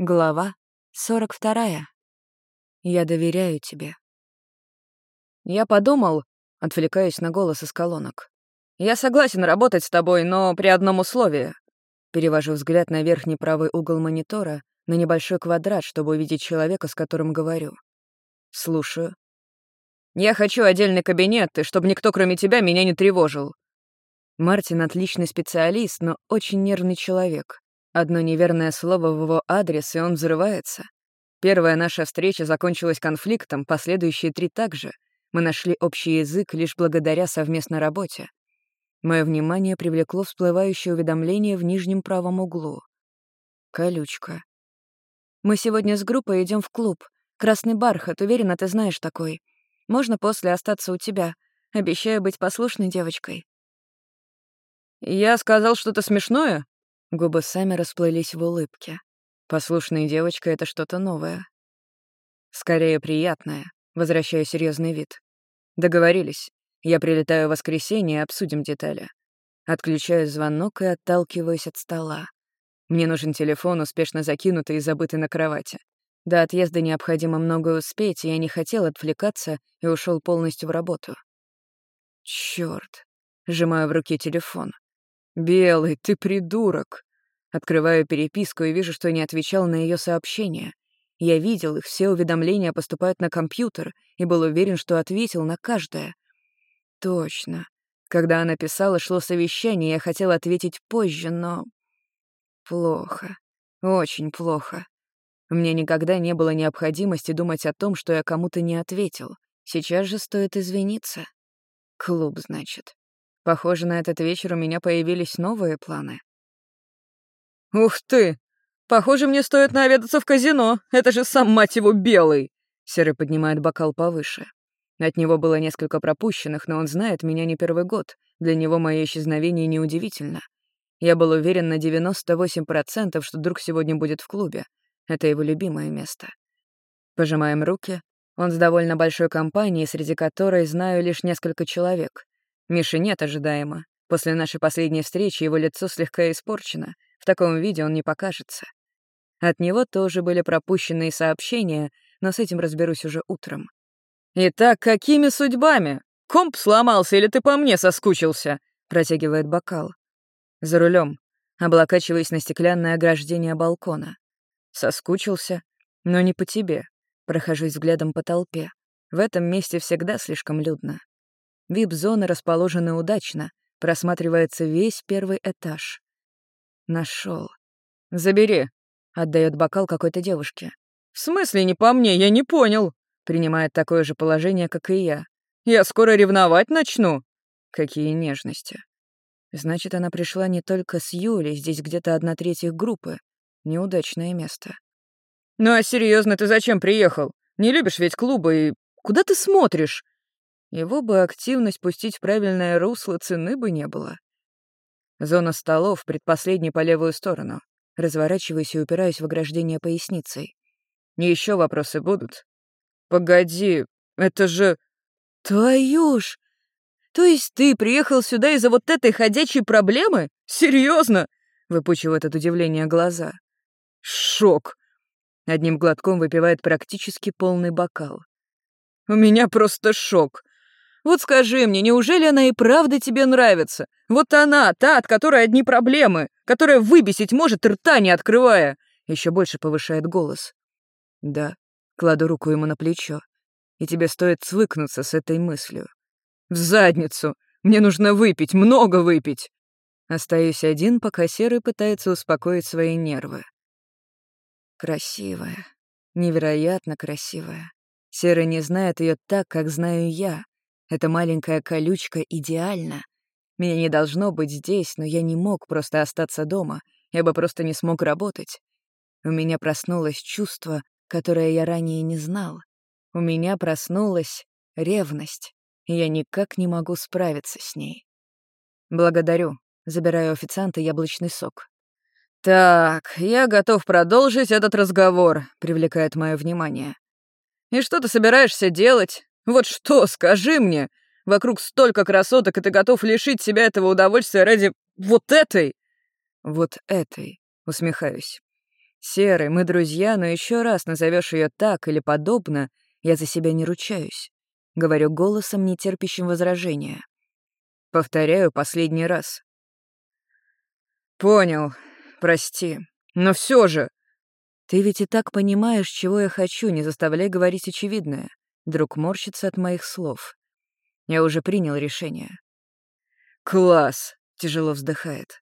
Глава 42. Я доверяю тебе. Я подумал, отвлекаясь на голос из колонок. Я согласен работать с тобой, но при одном условии. Перевожу взгляд на верхний правый угол монитора, на небольшой квадрат, чтобы увидеть человека, с которым говорю. Слушаю. Я хочу отдельный кабинет, и чтобы никто, кроме тебя, меня не тревожил. Мартин — отличный специалист, но очень нервный человек. Одно неверное слово в его адрес, и он взрывается. Первая наша встреча закончилась конфликтом, последующие три также. Мы нашли общий язык лишь благодаря совместной работе. Мое внимание привлекло всплывающее уведомление в нижнем правом углу. Колючка. «Мы сегодня с группой идем в клуб. Красный бархат, уверена, ты знаешь такой. Можно после остаться у тебя. Обещаю быть послушной девочкой». «Я сказал что-то смешное?» Губы сами расплылись в улыбке. Послушная девочка — это что-то новое. Скорее, приятное, возвращаю серьезный вид. Договорились. Я прилетаю в воскресенье обсудим детали. Отключаю звонок и отталкиваюсь от стола. Мне нужен телефон, успешно закинутый и забытый на кровати. До отъезда необходимо многое успеть, и я не хотел отвлекаться и ушел полностью в работу. Черт! Сжимаю в руке телефон. «Белый, ты придурок!» Открываю переписку и вижу, что не отвечал на ее сообщения. Я видел их, все уведомления поступают на компьютер, и был уверен, что ответил на каждое. Точно. Когда она писала, шло совещание, я хотел ответить позже, но... Плохо. Очень плохо. Меня никогда не было необходимости думать о том, что я кому-то не ответил. Сейчас же стоит извиниться. Клуб, значит. Похоже, на этот вечер у меня появились новые планы. «Ух ты! Похоже, мне стоит наведаться в казино. Это же сам, мать его, белый!» Серый поднимает бокал повыше. От него было несколько пропущенных, но он знает меня не первый год. Для него мое исчезновение неудивительно. Я был уверен на 98%, что друг сегодня будет в клубе. Это его любимое место. Пожимаем руки. Он с довольно большой компанией, среди которой знаю лишь несколько человек. Миши нет ожидаемо. После нашей последней встречи его лицо слегка испорчено. В таком виде он не покажется. От него тоже были пропущенные сообщения, но с этим разберусь уже утром. «Итак, какими судьбами? Комп сломался или ты по мне соскучился?» Протягивает бокал. За рулем, облокачиваясь на стеклянное ограждение балкона. Соскучился, но не по тебе. Прохожусь взглядом по толпе. В этом месте всегда слишком людно. Вип-зоны расположены удачно, просматривается весь первый этаж. Нашел. «Забери», — отдает бокал какой-то девушке. «В смысле не по мне? Я не понял», — принимает такое же положение, как и я. «Я скоро ревновать начну». Какие нежности. Значит, она пришла не только с Юлей, здесь где-то одна треть их группы. Неудачное место. «Ну а серьезно, ты зачем приехал? Не любишь ведь клубы и... Куда ты смотришь?» Его бы активность пустить в правильное русло цены бы не было. Зона столов, предпоследней по левую сторону. Разворачиваюсь и упираюсь в ограждение поясницей. Еще вопросы будут? Погоди, это же... Твою ж! То есть ты приехал сюда из-за вот этой ходячей проблемы? Серьезно? Выпучивает от удивления глаза. Шок. Одним глотком выпивает практически полный бокал. У меня просто шок. Вот скажи мне, неужели она и правда тебе нравится? Вот она, та, от которой одни проблемы, которая выбесить может, рта не открывая. Еще больше повышает голос. Да, кладу руку ему на плечо. И тебе стоит свыкнуться с этой мыслью. В задницу. Мне нужно выпить, много выпить. Остаюсь один, пока Серый пытается успокоить свои нервы. Красивая. Невероятно красивая. Серый не знает ее так, как знаю я. Эта маленькая колючка идеальна. Меня не должно быть здесь, но я не мог просто остаться дома. Я бы просто не смог работать. У меня проснулось чувство, которое я ранее не знал. У меня проснулась ревность, и я никак не могу справиться с ней. Благодарю. Забираю официанта яблочный сок. «Так, я готов продолжить этот разговор», — привлекает мое внимание. «И что ты собираешься делать? Вот что, скажи мне? Вокруг столько красоток, и ты готов лишить себя этого удовольствия ради вот этой?» «Вот этой», — усмехаюсь. Серый, мы друзья, но еще раз назовешь ее так или подобно, я за себя не ручаюсь. Говорю голосом, не терпящим возражения. Повторяю последний раз. Понял. Прости. Но все же... Ты ведь и так понимаешь, чего я хочу, не заставляй говорить очевидное. Друг морщится от моих слов. Я уже принял решение. «Класс!» — тяжело вздыхает.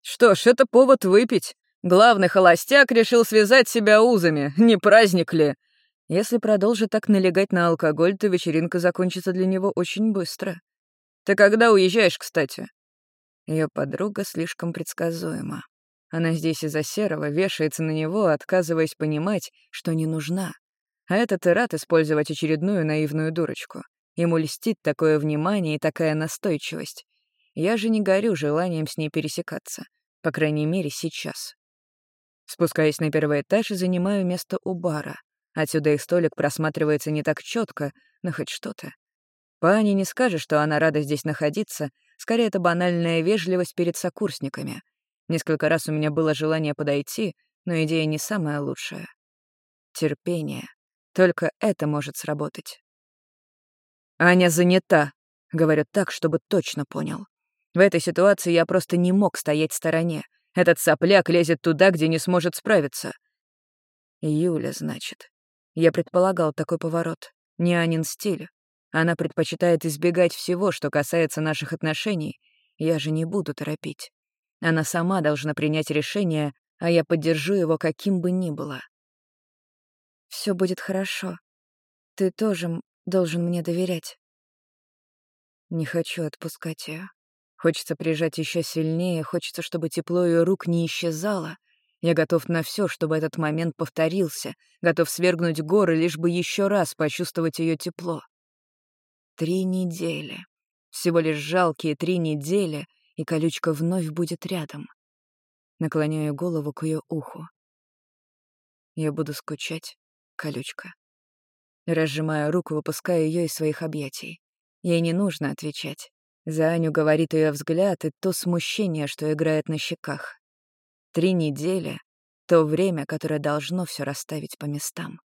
«Что ж, это повод выпить. Главный холостяк решил связать себя узами. Не праздник ли?» Если продолжит так налегать на алкоголь, то вечеринка закончится для него очень быстро. «Ты когда уезжаешь, кстати?» Ее подруга слишком предсказуема. Она здесь из-за серого вешается на него, отказываясь понимать, что не нужна. А этот и рад использовать очередную наивную дурочку. Ему льстит такое внимание и такая настойчивость. Я же не горю желанием с ней пересекаться. По крайней мере, сейчас. Спускаясь на первый этаж и занимаю место у бара. Отсюда их столик просматривается не так четко, но хоть что-то. Пани не скажет, что она рада здесь находиться, скорее это банальная вежливость перед сокурсниками. Несколько раз у меня было желание подойти, но идея не самая лучшая. Терпение. Только это может сработать. «Аня занята», — говорю так, чтобы точно понял. В этой ситуации я просто не мог стоять в стороне. Этот сопляк лезет туда, где не сможет справиться. Юля, значит. Я предполагал такой поворот. Не Анин стиль. Она предпочитает избегать всего, что касается наших отношений. Я же не буду торопить. Она сама должна принять решение, а я поддержу его каким бы ни было. Все будет хорошо. Ты тоже должен мне доверять. Не хочу отпускать ее. Хочется прижать еще сильнее, хочется, чтобы тепло ее рук не исчезало. Я готов на все, чтобы этот момент повторился, готов свергнуть горы, лишь бы еще раз почувствовать ее тепло. Три недели. Всего лишь жалкие три недели, и колючка вновь будет рядом. Наклоняю голову к ее уху. Я буду скучать, колючка. Разжимая руку, выпуская ее из своих объятий. Ей не нужно отвечать. За Аню говорит ее взгляд и то смущение, что играет на щеках. Три недели — то время, которое должно все расставить по местам.